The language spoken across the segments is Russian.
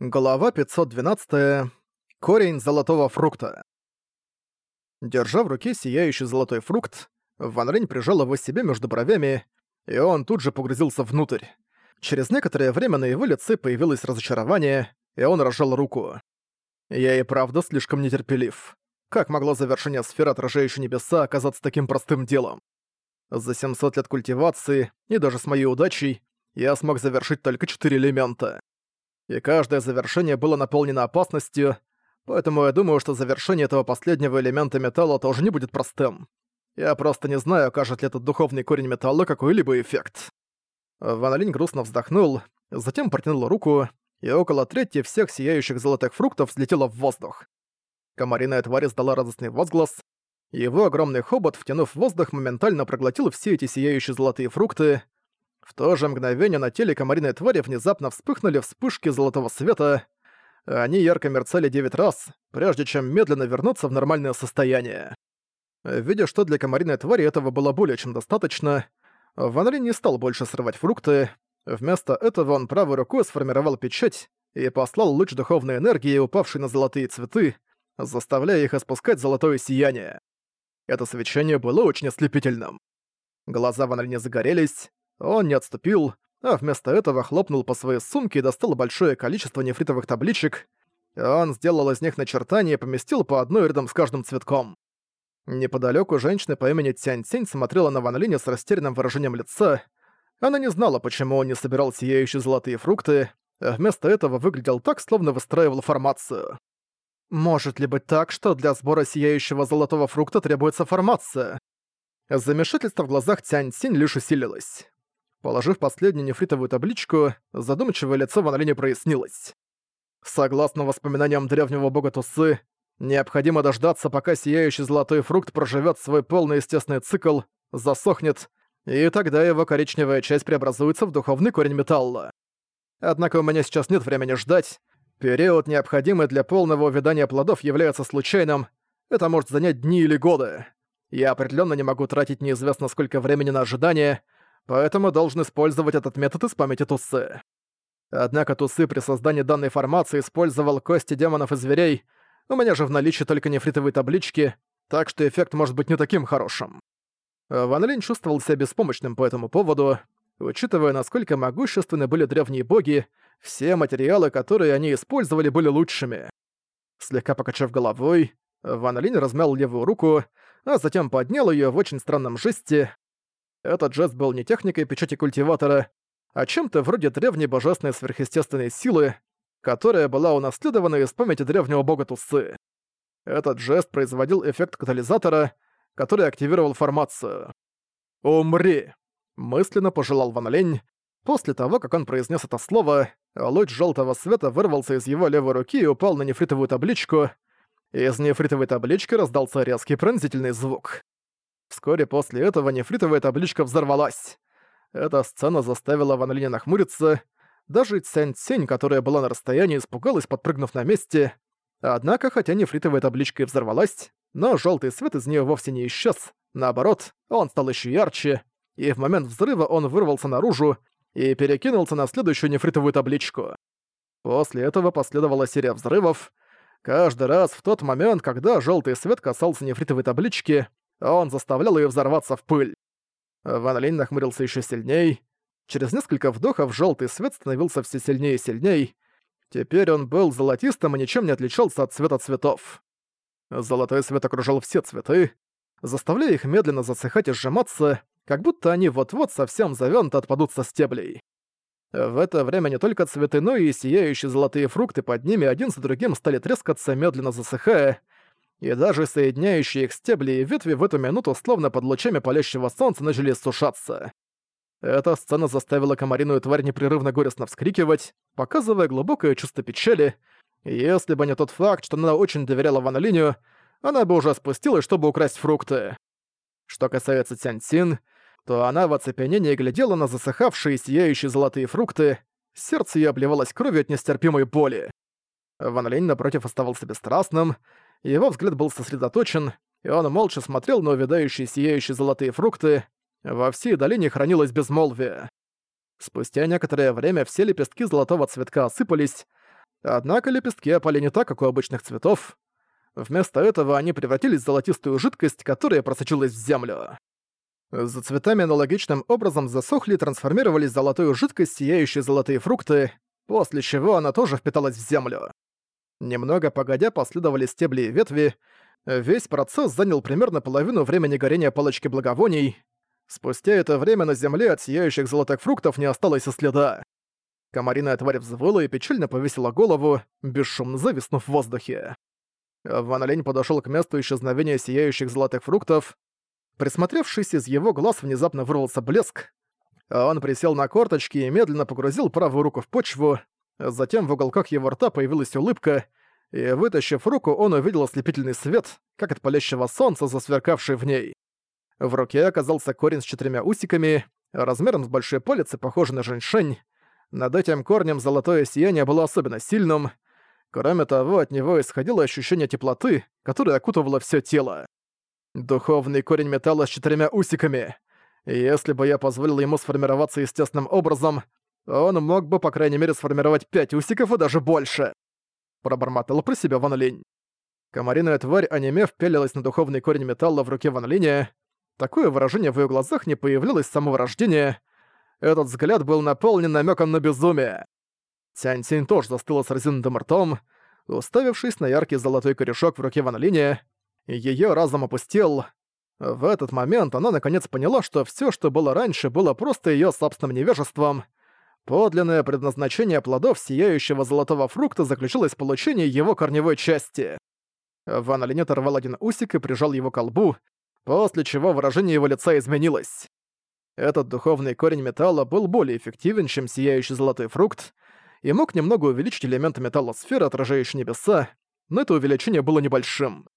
Глава 512. Корень золотого фрукта. Держа в руке сияющий золотой фрукт, Ван Рень прижал его себе между бровями, и он тут же погрузился внутрь. Через некоторое время на его лице появилось разочарование, и он разжал руку. Я и правда слишком нетерпелив. Как могло завершение сферы, отражающей небеса, оказаться таким простым делом? За 700 лет культивации, и даже с моей удачей, я смог завершить только четыре элемента и каждое завершение было наполнено опасностью, поэтому я думаю, что завершение этого последнего элемента металла тоже не будет простым. Я просто не знаю, окажет ли этот духовный корень металла какой-либо эффект. Ван Линь грустно вздохнул, затем протянул руку, и около трети всех сияющих золотых фруктов взлетело в воздух. Комариная тварь издала радостный возглас, его огромный хобот, втянув воздух, моментально проглотил все эти сияющие золотые фрукты, в то же мгновение на теле комариной твари внезапно вспыхнули вспышки золотого света. Они ярко мерцали девять раз, прежде чем медленно вернуться в нормальное состояние. Видя, что для комариной твари этого было более чем достаточно, Ван Ли не стал больше срывать фрукты. Вместо этого он правой рукой сформировал печать и послал луч духовной энергии, упавший на золотые цветы, заставляя их испускать золотое сияние. Это свечение было очень ослепительным. Глаза Ван Ли не загорелись, он не отступил, а вместо этого хлопнул по своей сумке и достал большое количество нефритовых табличек. Он сделал из них начертания и поместил по одной рядом с каждым цветком. Неподалеку женщина по имени Тянь Цянь смотрела на Ван Линя с растерянным выражением лица. Она не знала, почему он не собирал сияющие золотые фрукты, а вместо этого выглядел так, словно выстраивал формацию. Может ли быть так, что для сбора сияющего золотого фрукта требуется формация? Замешательство в глазах Тянь Цинь лишь усилилось. Положив последнюю нефритовую табличку, задумчивое лицо Ван Линя прояснилось. Согласно воспоминаниям древнего бога Тусы, необходимо дождаться, пока сияющий золотой фрукт проживет свой полный естественный цикл, засохнет, и тогда его коричневая часть преобразуется в духовный корень металла. Однако у меня сейчас нет времени ждать. Период, необходимый для полного увядания плодов, является случайным. Это может занять дни или годы. Я определенно не могу тратить неизвестно сколько времени на ожидание, поэтому должен использовать этот метод из памяти Тусы. Однако Тусы при создании данной формации использовал кости демонов и зверей, у меня же в наличии только нефритовые таблички, так что эффект может быть не таким хорошим. Ван Линь чувствовал себя беспомощным по этому поводу. Учитывая, насколько могущественны были древние боги, все материалы, которые они использовали, были лучшими. Слегка покачав головой, Ван Линь размял левую руку, а затем поднял ее в очень странном жесте, этот жест был не техникой печати культиватора, а чем-то вроде древней божественной сверхъестественной силы, которая была унаследована из памяти древнего бога Тусы. Этот жест производил эффект катализатора, который активировал формацию. «Умри!» — мысленно пожелал Ван Лень. После того, как он произнес это слово, луч желтого света вырвался из его левой руки и упал на нефритовую табличку. Из нефритовой таблички раздался резкий пронзительный звук. Вскоре после этого нефритовая табличка взорвалась. Эта сцена заставила Ван Линя нахмуриться. Даже Цянь Цень, которая была на расстоянии, испугалась, подпрыгнув на месте. Однако, хотя нефритовая табличка и взорвалась, но желтый свет из нее вовсе не исчез. Наоборот, он стал еще ярче, и в момент взрыва он вырвался наружу и перекинулся на следующую нефритовую табличку. После этого последовала серия взрывов. Каждый раз в тот момент, когда желтый свет касался нефритовой таблички, он заставлял ее взорваться в пыль. Ван Линь нахмурился еще сильней. Через несколько вдохов желтый свет становился все сильнее и сильней. Теперь он был золотистым и ничем не отличался от цвета цветов. Золотой свет окружал все цветы, заставляя их медленно засыхать и сжиматься, как будто они вот-вот совсем завёнуто отпадут со стеблей. В это время не только цветы, но и сияющие золотые фрукты под ними один за другим стали трескаться, медленно засыхая, и даже соединяющие их стебли и ветви в эту минуту словно под лучами палящего солнца начали сушаться. Эта сцена заставила комариную тварь непрерывно горестно вскрикивать, показывая глубокое чувство печали, если бы не тот факт, что она очень доверяла Ван Линю, она бы уже спустилась, чтобы украсть фрукты. Что касается Цянь то она в оцепенении глядела на засыхавшие сияющие золотые фрукты, сердце её обливалось кровью от нестерпимой боли. Ван Линь, напротив, оставался бесстрастным, его взгляд был сосредоточен, и он молча смотрел на увядающие сияющие золотые фрукты. Во всей долине хранилось безмолвие. Спустя некоторое время все лепестки золотого цветка осыпались, Однако лепестки опали не так, как у обычных цветов. Вместо этого они превратились в золотистую жидкость, которая просочилась в землю. За цветами аналогичным образом засохли и трансформировались в золотую жидкость, сияющие золотые фрукты, после чего она тоже впиталась в землю. Немного погодя последовали стебли и ветви, весь процесс занял примерно половину времени горения палочки благовоний. Спустя это время на земле от сияющих золотых фруктов не осталось и следа. Комариная тварь взвыла и печально повесила голову, бесшумно зависнув в воздухе. Ван Лень подошёл к месту исчезновения сияющих золотых фруктов. Присмотревшись, из его глаз внезапно вырвался блеск. Он присел на корточки и медленно погрузил правую руку в почву. Затем в уголках его рта появилась улыбка, и, вытащив руку, он увидел ослепительный свет, как от палящего солнца, засверкавший в ней. В руке оказался корень с четырьмя усиками, размером с большой палец и похожий на женьшень. Над этим корнем золотое сияние было особенно сильным — Кроме того, от него исходило ощущение теплоты, которое окутывало все тело. Духовный корень металла с четырьмя усиками. если бы я позволил ему сформироваться естественным образом, он мог бы, по крайней мере, сформировать пять усиков и даже больше. Пробормотал про себя Ван Линь. Комариная тварь, онемев, пялилась на духовный корень металла в руке Ван Линя. Такое выражение в ее глазах не появлялось с самого рождения. Этот взгляд был наполнен намеком на безумие. Тянь-Синь тоже застыла с разинутым ртом, уставившись на яркий золотой корешок в руке Ван Линя. Её разум опустел. В этот момент она наконец поняла, что всё, что было раньше, было просто её собственным невежеством. Подлинное предназначение плодов сияющего золотого фрукта заключалось в получении его корневой части. Ван Линь оторвал один усик и прижал его к колбу, после чего выражение его лица изменилось. Этот духовный корень металла был более эффективен, чем сияющий золотой фрукт, и мог немного увеличить элементы металла сферы, отражающие небеса, но это увеличение было небольшим.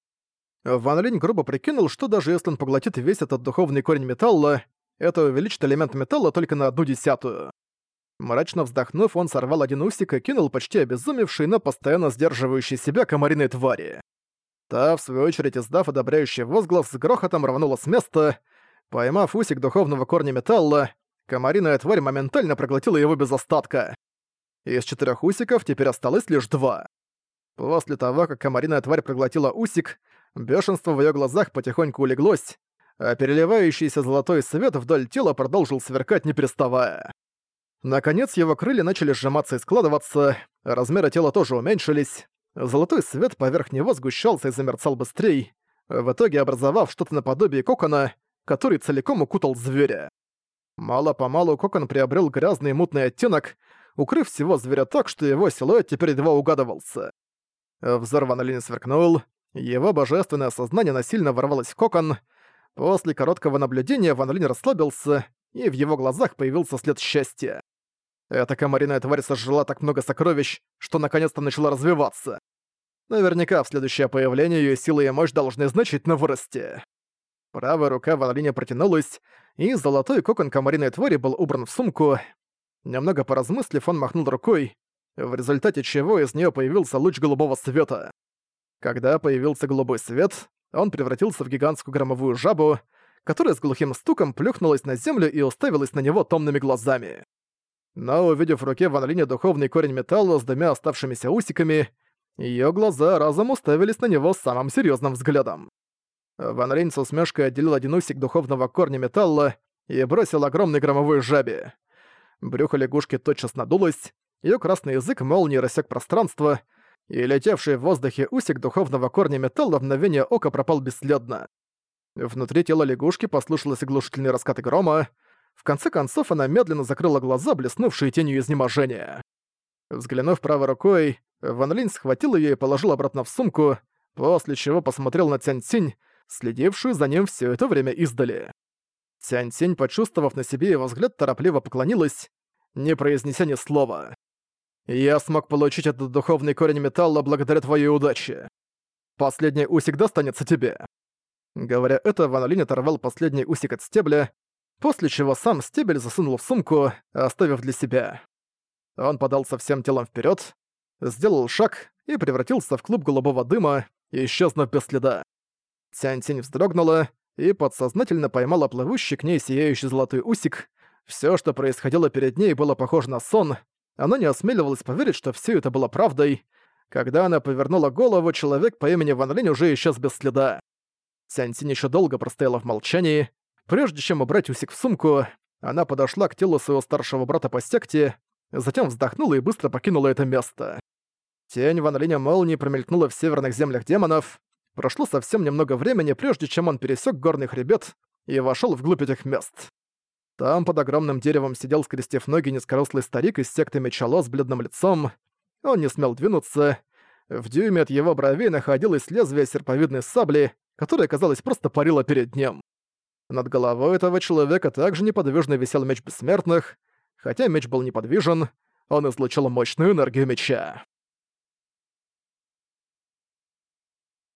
Ван Линь грубо прикинул, что даже если он поглотит весь этот духовный корень металла, это увеличит элемент металла только на одну десятую. Мрачно вздохнув, он сорвал один усик и кинул почти обезумевший, но постоянно сдерживающий себя комариной твари. Та, в свою очередь, издав одобряющий возглас, с грохотом рванула с места. Поймав усик духовного корня металла, комариная тварь моментально проглотила его без остатка. Из четырех усиков теперь осталось лишь два. После того, как комариная тварь проглотила усик, бешенство в ее глазах потихоньку улеглось, а переливающийся золотой свет вдоль тела продолжил сверкать не переставая. Наконец его крылья начали сжиматься и складываться, размеры тела тоже уменьшились, золотой свет поверх него сгущался и замерцал быстрее, в итоге образовав что-то наподобие кокона, который целиком укутал зверя. Мало-помалу кокон приобрел грязный мутный оттенок, укрыв всего зверя так, что его силуэт теперь едва угадывался. Взор Линь сверкнул, его божественное сознание насильно ворвалось в кокон. После короткого наблюдения Ван Линь расслабился, и в его глазах появился след счастья. Эта комариная тварь сожрала так много сокровищ, что наконец-то начала развиваться. Наверняка в следующее появление ее сила и мощь должны значительно вырасти. Правая рука Ван Линя протянулась, и золотой кокон комариной твари был убран в сумку. Немного поразмыслив, он махнул рукой, в результате чего из нее появился луч голубого света. Когда появился голубой свет, он превратился в гигантскую громовую жабу, которая с глухим стуком плюхнулась на землю и уставилась на него томными глазами. Но увидев в руке Ван Линя духовный корень металла с двумя оставшимися усиками, ее глаза разом уставились на него самым серьезным взглядом. Ван Линь с усмешкой отделил один усик духовного корня металла и бросил огромный громовой жабе. Брюхо лягушки тотчас надулось, её красный язык молнией рассек пространство, и летевший в воздухе усик духовного корня металла в мгновение ока пропал бесследно. Внутри тела лягушки послышалось оглушительный раскат грома. В конце концов она медленно закрыла глаза, блеснувшие тенью изнеможения. Взглянув правой рукой, Ван Линь схватил её и положил обратно в сумку, после чего посмотрел на Цянь Цинь, следившую за ним всё это время издали. Сянь-Сень, почувствовав на себе его взгляд, торопливо поклонилась, не произнеся ни слова. «Я смог получить этот духовный корень металла благодаря твоей удаче. Последний усик достанется тебе». Говоря это, Ван Линь оторвал последний усик от стебля, после чего сам стебель засунул в сумку, оставив для себя. Он подался всем телом вперед, сделал шаг и превратился в клуб голубого дыма, исчезнув без следа. Тянь-Тянь вздрогнула, и подсознательно поймала плывущий к ней сияющий золотой усик. Все, что происходило перед ней, было похоже на сон. Она не осмеливалась поверить, что все это было правдой. Когда она повернула голову, человек по имени Ван Линь уже исчез без следа. Сяньсинь еще долго простояла в молчании. Прежде чем убрать усик в сумку, она подошла к телу своего старшего брата по секте, затем вздохнула и быстро покинула это место. Тень Ван Линя молнии промелькнула в северных землях демонов. Прошло совсем немного времени, прежде чем он пересек горный хребет и вошел вглубь этих мест. Там под огромным деревом сидел, скрестив ноги, низкорослый старик из секты Мечало с бледным лицом. Он не смел двинуться. В дюйме от его бровей находилось лезвие серповидной сабли, которое, казалось, просто парило перед ним. Над головой этого человека также неподвижно висел меч бессмертных. Хотя меч был неподвижен, он излучал мощную энергию меча.